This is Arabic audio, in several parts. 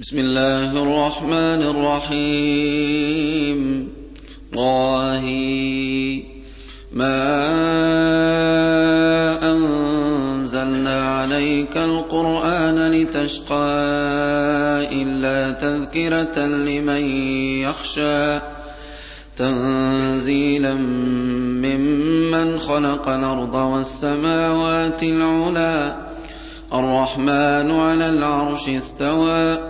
بسم الله الرحمن الرحيم طه ما أنزلنا عليك القرآن لتشقى إلا تذكرة لمن يخشى تنزيلا ممن خلق الأرض والسماوات العلى الرحمن على العرش استوى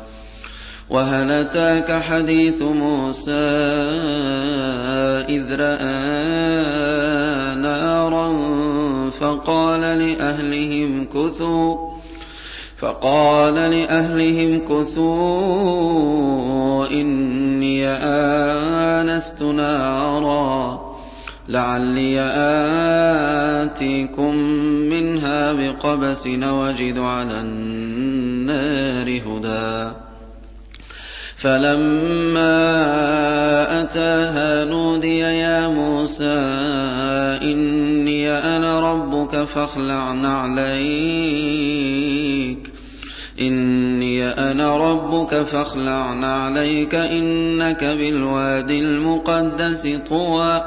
وهل أتاك حديث موسى إذ رأى نارا فقال لأهلهم كثوا فقال لأهلهم كثوا إني آنست نارا لعلي آتيكم منها بقبس وجد على النار هدى. فَلَمَّا أَتَاهَا نُودِيَ يَا مُوسَىٰ إِنِّي أَنَا رَبُّكَ فَاخْلَعْ نَعْلَيْكَ إِنِّي أَنَا رَبُّكَ فَاخْلَعْ نَعْلَيْكَ إِنَّكَ بِالْوَادِ الْمُقَدَّسِ طُوًى.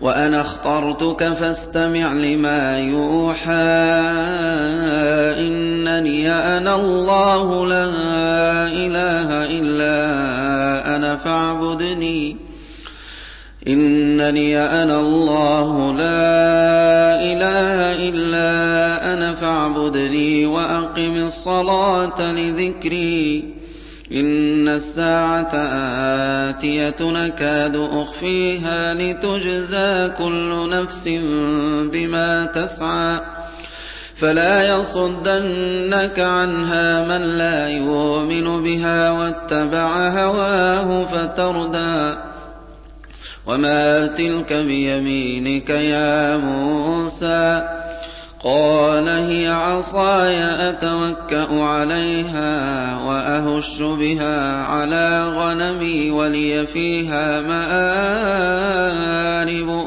وَأَنَا اخْتَرْتُكَ فَاسْتَمِعْ لِمَا يُوحَىٰ. إِنَّنِي أَنَا اللَّهُ لَا إِلَٰهَ إِلَّا أَنَا فَاعْبُدْنِي. إِنَّنِي أَنَا اللَّهُ. لَا إِلَٰهَ إِلَّا أَنَا فَاعْبُدْنِي وَأَقِمِ الصَّلَاةَ لِذِكْرِي. إِنَّ السَّاعَةَ آتِيَةٌ أَكَادُ أُخْفِيهَا لِتُجْزَىٰ كُلُّ نَفْسٍ بِمَا تَسْعَىٰ. فَلَا يَصُدَّنَّكَ عَنْهَا مَن لَّا يُؤْمِنُ بِهَا وَاتَّبَعَ هَوَاهُ فَتَرْدَىٰ. وَمَا تِلْكَ بِيَمِينِكَ يَا مُوسَىٰ. قال هي عصاي أتوكأ عليها وأهش بها على غنمي ولي فيها مآرب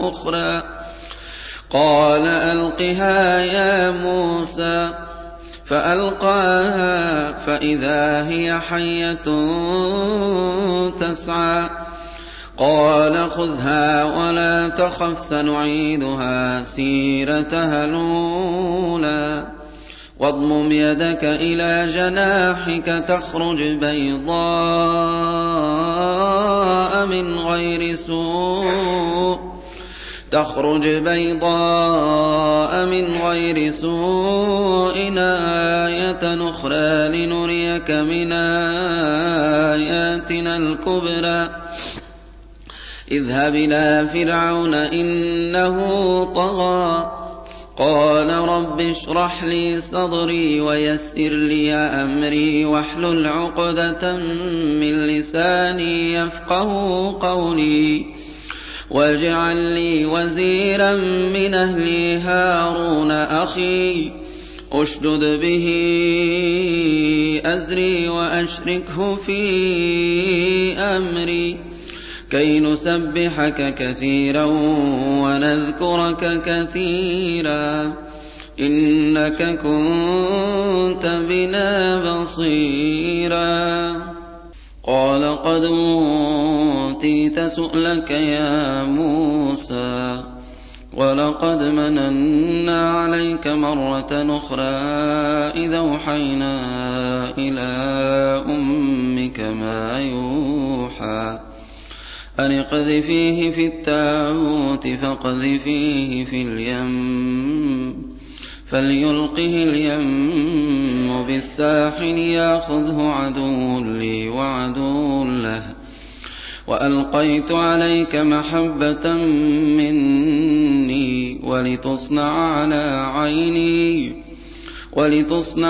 أخرى. قال ألقها يا موسى فألقاها فإذا هي حية تسعى. قَالَ خُذْهَا وَلَا تَخَفْ ۖ سَنُعِيدُهَا سِيرَتَهَا الْأُولَىٰ. وَاضْمُمْ يَدَكَ إِلَىٰ جَنَاحِكَ تَخْرُجْ بَيْضَاءَ مِنْ غَيْرِ سُوءٍ. تخرج بيضاء من غير سوء آية أخرى لنريك من آياتنا الكبرى. اذْهَبْ إِلَىٰ فِرْعَوْنَ إِنَّهُ طَغَىٰ. قَالَ رَبِّ اشْرَحْ لِي صَدْرِي وَيَسِّرْ لِي أَمْرِي وَاحْلُلْ عُقْدَةً مِّن لِّسَانِي يَفْقَهُوا قَوْلِي. وَاجْعَل لِّي وَزِيرًا مِّنْ أَهْلِي هَارُونَ أَخِي اشْدُدْ بِهِ أَزْرِي وَأَشْرِكْهُ فِي أَمْرِي. كَيْ نُسَبِّحَكَ كَثِيرًا وَنَذْكُرَكَ كَثِيرًا إِنَّكَ كُنتَ بِنَا بَصِيرًا. قَالَ قَدْ أُوتِيتَ سُؤْلَكَ يَا مُوسَىٰ وَلَقَدْ مَنَنَّا عَلَيْكَ مَرَّةً أُخْرَىٰ إِذْ أَوْحَيْنَا إِلَىٰ أُمِّكَ مَا يُوحَىٰ أن اقذفيه في التابوت فاقذفيه في اليم فليلقه اليم بالساحل ياخذه عدو لي وعدو له. وألقيت عليك محبة مني ولتصنع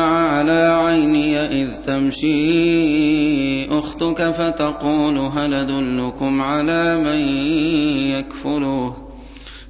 على عيني إِذْ تَمْشِي أُخْتُكَ فَتَقُولُ هَلْ أَدُلُّكُمْ عَلَىٰ مَن الفلوه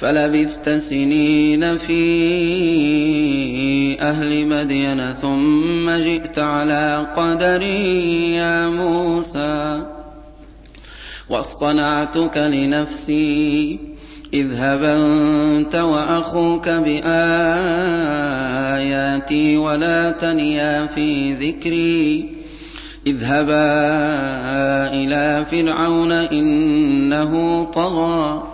فلبثت سنين في أهل مدين ثم جئت على قدري يا موسى. واصطنعتك لنفسي اذهب أنت وأخوك بآياتي ولا تنيا في ذكري. اذهبا إلى فرعون إنه طغى.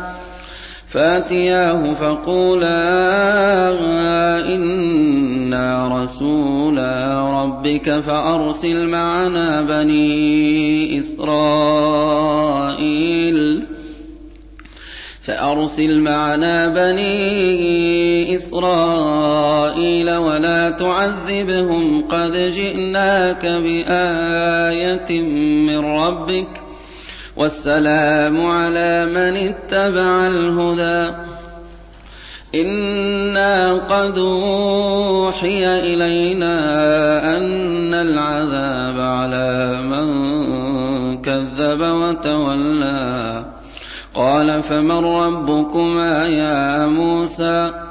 فاتياه فقولا إنا رسولا ربك فأرسل معنا بني إسرائيل فأرسل معنا بني إسرائيل ولا تعذبهم قد جئناك بآية من ربك والسلام على من اتبع الهدى. إنا قد أوحي إلينا أن العذاب على من كذب وتولى. قال فمن ربكما يا موسى؟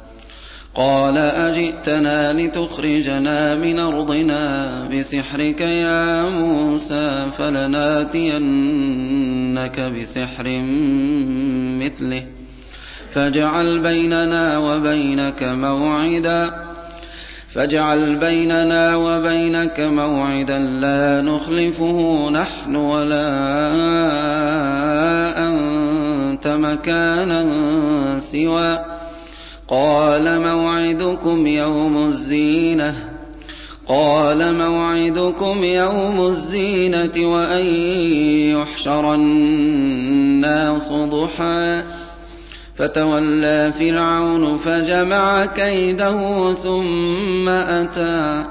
قال أجئتنا لتخرجنا من أرضنا بسحرك يا موسى فلناتينك بسحر مثله فاجعل بيننا وبينك موعدا فاجعل بيننا وبينك موعدا لا نخلفه نحن ولا أنت مكانا سوى قال موعدكم يوم الزينة. قال موعدكم يوم الزينة وأن يحشر الناس ضحى. فتولى فرعون فجمع كيده ثم أتى.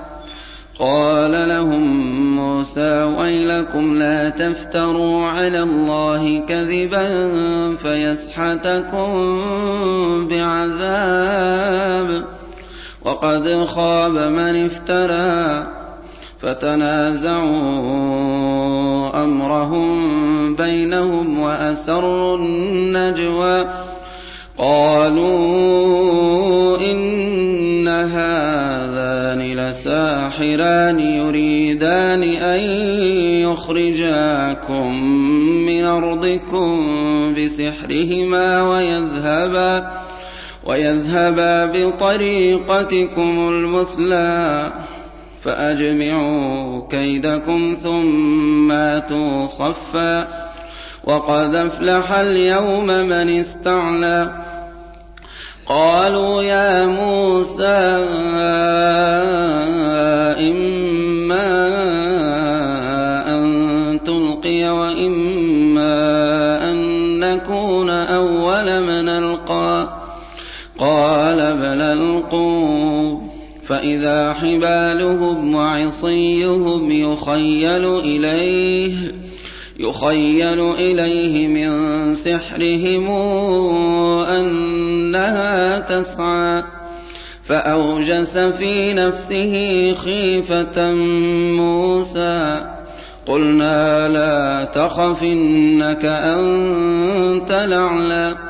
قال لهم موسى ويلكم لا تفتروا على الله كذبا فيسحتكم بعذاب وقد خاب من افترى فتنازعوا أمرهم بينهم وأسروا النجوى. قالوا إن هذان لساحران يريدان أن يخرجاكم من من أرضكم بسحرهما ويذهبا. ويذهبا بطريقتكم المثلى فأجمعوا كيدكم ثم آتوا صفا وقد أفلح اليوم من استعلى قالوا يا موسى إما أن تلقي وإما أن نكون أول من بل ألقوا فإذا حبالهم وعصيهم يخيل إليه يخيل إليه من سحرهم أنها تسعى. فأوجس في نفسه خيفة موسى. قلنا لا تخف إنك أنت الأعلى.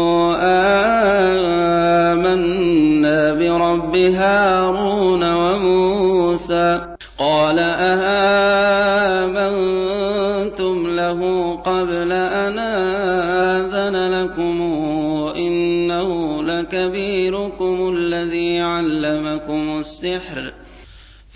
برب هارون وموسى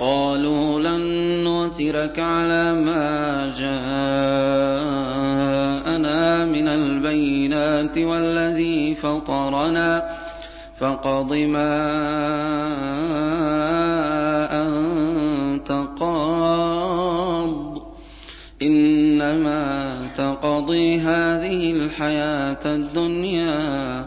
قالوا لن نؤثرك على ما جاءنا من البينات والذي فطرنا فاقض ما أنت قاض. إنما تقضي هذه الحياة الدنيا.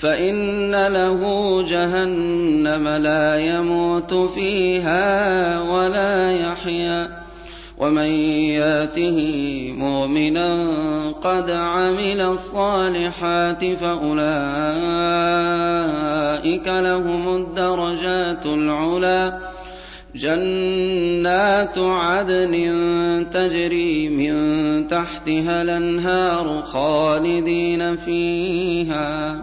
فإن له جهنم لا يموت فيها ولا يحيا ومن ياته مؤمنا قد عمل الصالحات فأولئك لهم الدرجات العلى جنات عدن تجري من تحتها الأنهار خالدين فيها.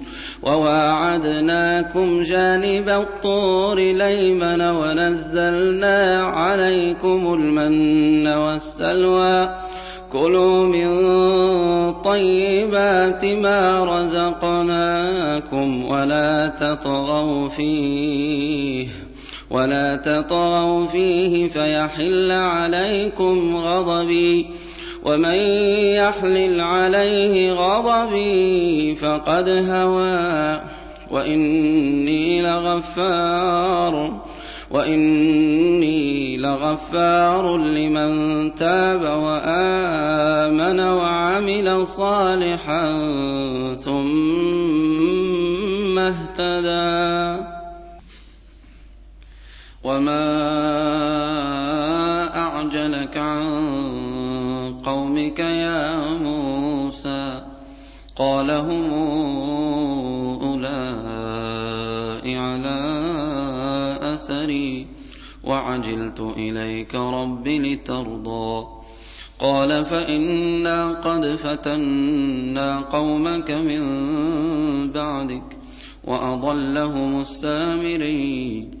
وواعدناكم جانب الطور ليمن ونزلنا عليكم المن والسلوى. كلوا من طيبات ما رزقناكم ولا تطغوا فيه ولا تطغوا فيه فيحل عليكم غضبي. ومن يحلل عليه غضبي فقد هوى وإني لغفار وإني لغفار لمن تاب وآمن وعمل صالحا ثم اهتدى. وما قومك يا موسى قال هم أولئك على أثري وعجلت إليك رب لترضى قال فإنا قد فتنا قومك من بعدك وأضلهم السامرين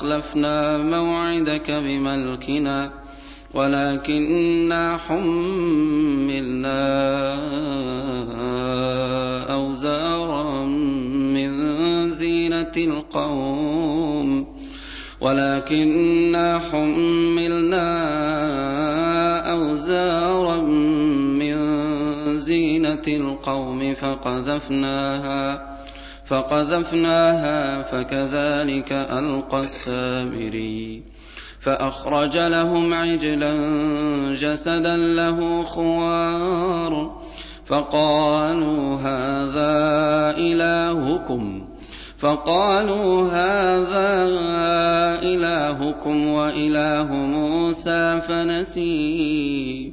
أخلفنا موعدك بملكنا ولكنا حملنا أوزارا من زينة القوم ولكنا حملنا أوزارا من زينة القوم فقذفناها فقذفناها فكذلك ألقى السامري فأخرج لهم عجلا جسدا له خوار. فقالوا هذا إلهكم. فقالوا هذا إلهكم وإله موسى فنسي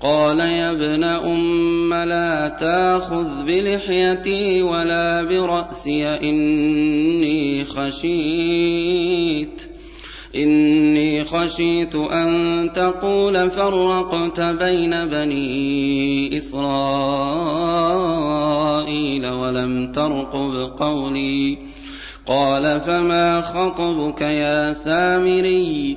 قال يا ابن أم لا تأخذ بلحيتي ولا برأسي إني خشيت إني خشيت أن تقول فرقت بين بني إسرائيل ولم ترقب قولي. قال فما خطبك يا سامري؟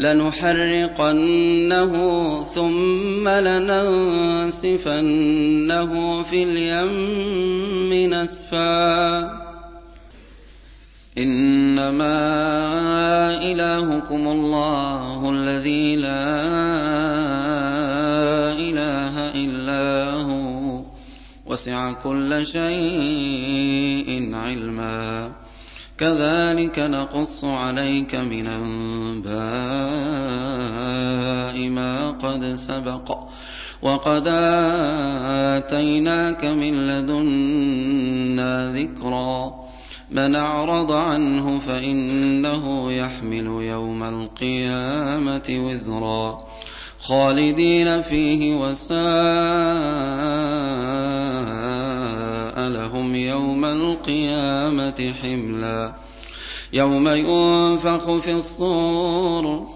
لنحرقنه ثم لننسفنه في اليم نسفا. إنما إلهكم الله الذي لا إله إلا هو. وسع كل شيء علما. كذلك نقص عليك من أنباء ما قد سبق وقد آتيناك من لدنا ذكرا من أعرض عنه فإنه يحمل يوم القيامة وزرا خالدين فيه وساء لهم يوم القيامة حملا يوم ينفخ في الصور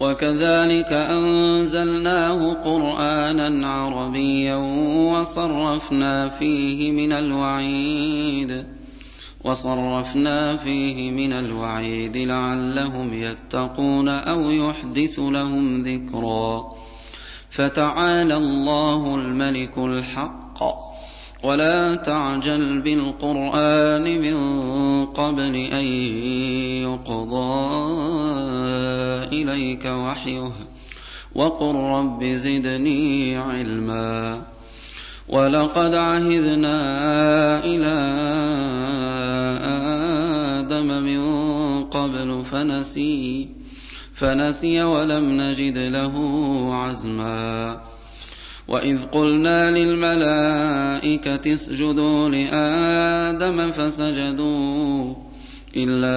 وكذلك أنزلناه قرآنا عربيا وصرفنا فيه من الوعيد وصرفنا فيه من الوعيد لعلهم يتقون أو يحدث لهم ذكرا فتعالى الله الملك الحق ولا تعجل بالقرآن من قبل أن يقضى إليك وحيه وقل رب زدني علما ولقد عهدنا إلى آدم من قبل فنسي فنسي ولم نجد له عزما وإذ قلنا للملائكة اسجدوا لآدم فسجدوا إلا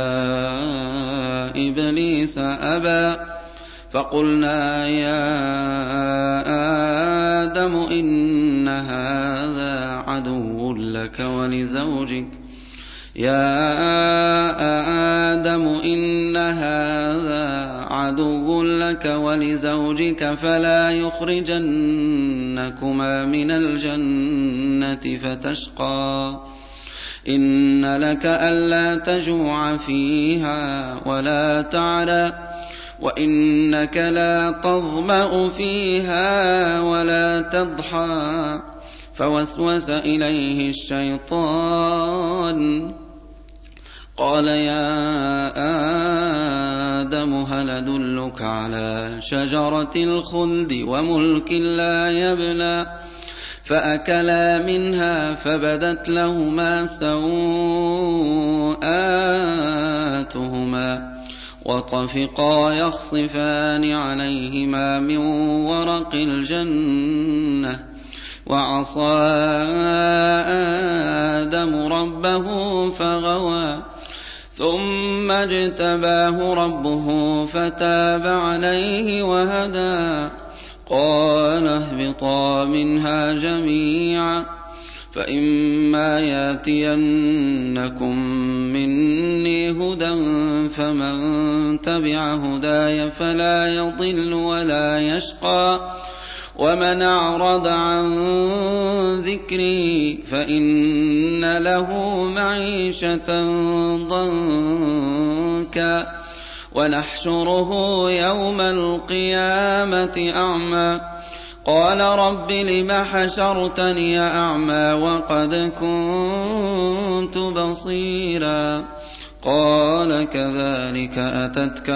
إبليس أبى. فقلنا يا آدم إن هذا عدو لك ولزوجك. يا آدم إن هذا عدو لك ولزوجك فلا يخرجنكما من الجنة فتشقى. إن لك ألا تجوع فيها ولا تعرى وإنك لا تظمأ فيها ولا تضحى. فوسوس إليه الشيطان قال يا آدم هل أدلك على شجرة الخلد وملك لا يبلى؟ فأكلا منها فبدت لهما سوءاتهما وطفقا يخصفان عليهما من ورق الجنة وعصى آدم ربه فغوى ثم اجتباه ربه فتاب عليه وهدى قال اهبطا منها جميعا فإما ياتينكم مني هدى فمن تبع هداي فلا يضل ولا يشقى ومن أعرض عن ذكري فإن له معيشة ضنكا ونحشره يوم القيامة أعمى. قال رب لم حشرتني أعمى وقد كنت بصيرا. قال كذلك أتتك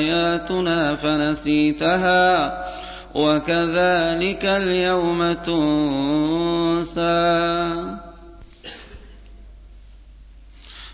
آياتنا فنسيتها وكذلك اليوم تنسى.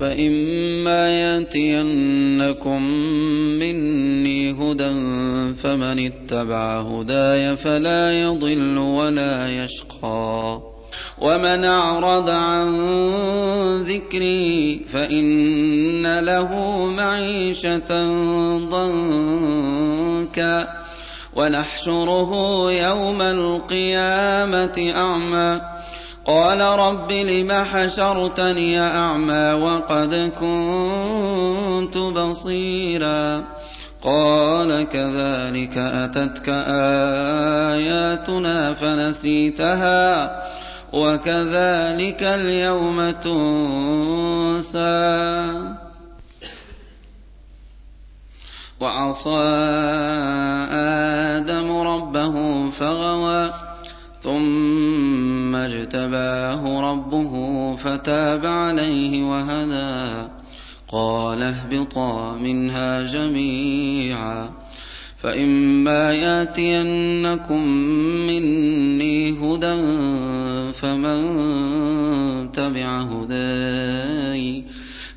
فإما يأتينكم مني هدى فمن اتبع هداي فلا يضل ولا يشقى. ومن أعرض عن ذكري فإن له معيشة ضنكا. ونحشره يوم القيامة أعمى. قال رب لم حشرتني أعمى وقد كنت بصيرا قال كذلك أتتك آياتنا فنسيتها وكذلك اليوم تنسى. وعصى ثم اجتباه ربه فتاب عليه وهدى قال اهبطا منها جميعا فإما ياتينكم مني هدى فمن تبع هداي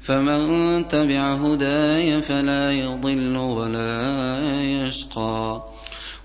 فمن تبع هداي فلا يضل ولا يشقى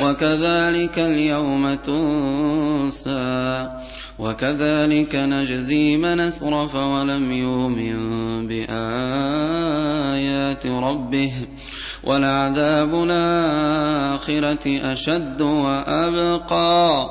وكذلك اليوم تنسى وكذلك نجزي من أسرف ولم يؤمن بآيات ربه ولعذاب الآخرة أشد وأبقى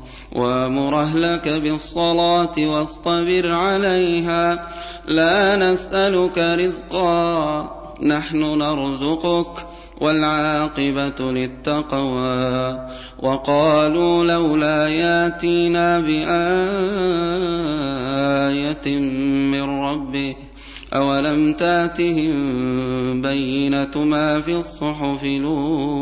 وامر اهلك بالصلاة واصطبر عليها. لا نسألك رزقا نحن نرزقك والعاقبة للتقوى. وقالوا لولا ياتينا بآية من ربه أولم تأتهم الْبَيِّنَةُ مَا فِي الصُّحُفِ الْأُولَىٰ؟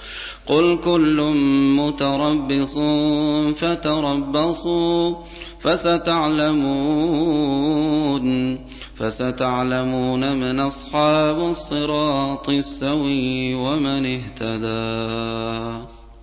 قل كل متربص فتربصوا فستعلمون فستعلمون من أصحاب الصراط السوي ومن اهتدى